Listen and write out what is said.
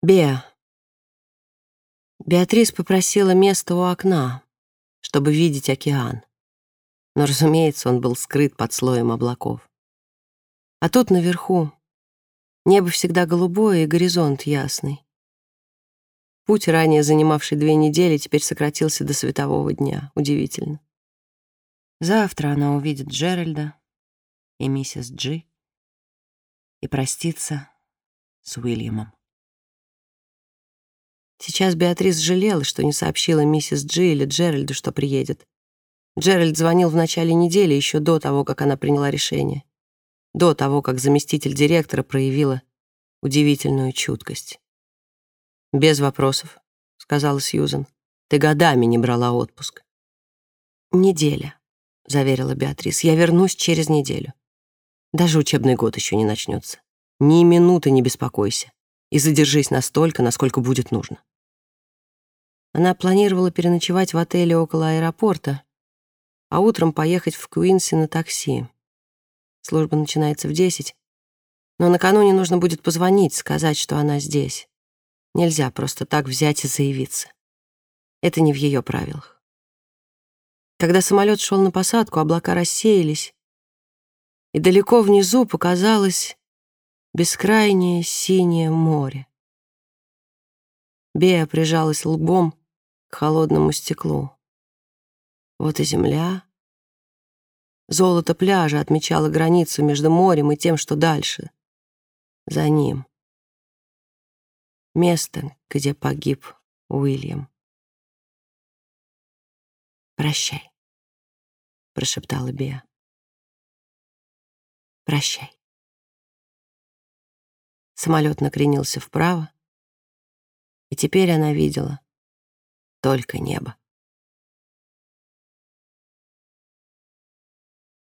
Беа. Беатрис попросила место у окна, чтобы видеть океан. Но, разумеется, он был скрыт под слоем облаков. А тут наверху небо всегда голубое и горизонт ясный. Путь, ранее занимавший две недели, теперь сократился до светового дня. Удивительно. Завтра она увидит Джеральда и миссис Джи и простится с Уильямом. Сейчас Беатрис жалела, что не сообщила миссис Джи или Джеральду, что приедет. Джеральд звонил в начале недели, еще до того, как она приняла решение. До того, как заместитель директора проявила удивительную чуткость. «Без вопросов», — сказала Сьюзен. «Ты годами не брала отпуск». «Неделя», — заверила Беатрис. «Я вернусь через неделю. Даже учебный год еще не начнется. Ни минуты не беспокойся и задержись настолько, насколько будет нужно. Она планировала переночевать в отеле около аэропорта, а утром поехать в Куинси на такси. Служба начинается в десять, но накануне нужно будет позвонить, сказать, что она здесь. Нельзя просто так взять и заявиться. Это не в ее правилах. Когда самолет шел на посадку, облака рассеялись, и далеко внизу показалось бескрайнее синее море. Бея прижалась лбом к холодному стеклу. Вот и земля. Золото пляжа отмечало границу между морем и тем, что дальше. За ним. Место, где погиб Уильям. «Прощай», — прошептала Беа. «Прощай». Самолет накренился вправо, и теперь она видела только небо.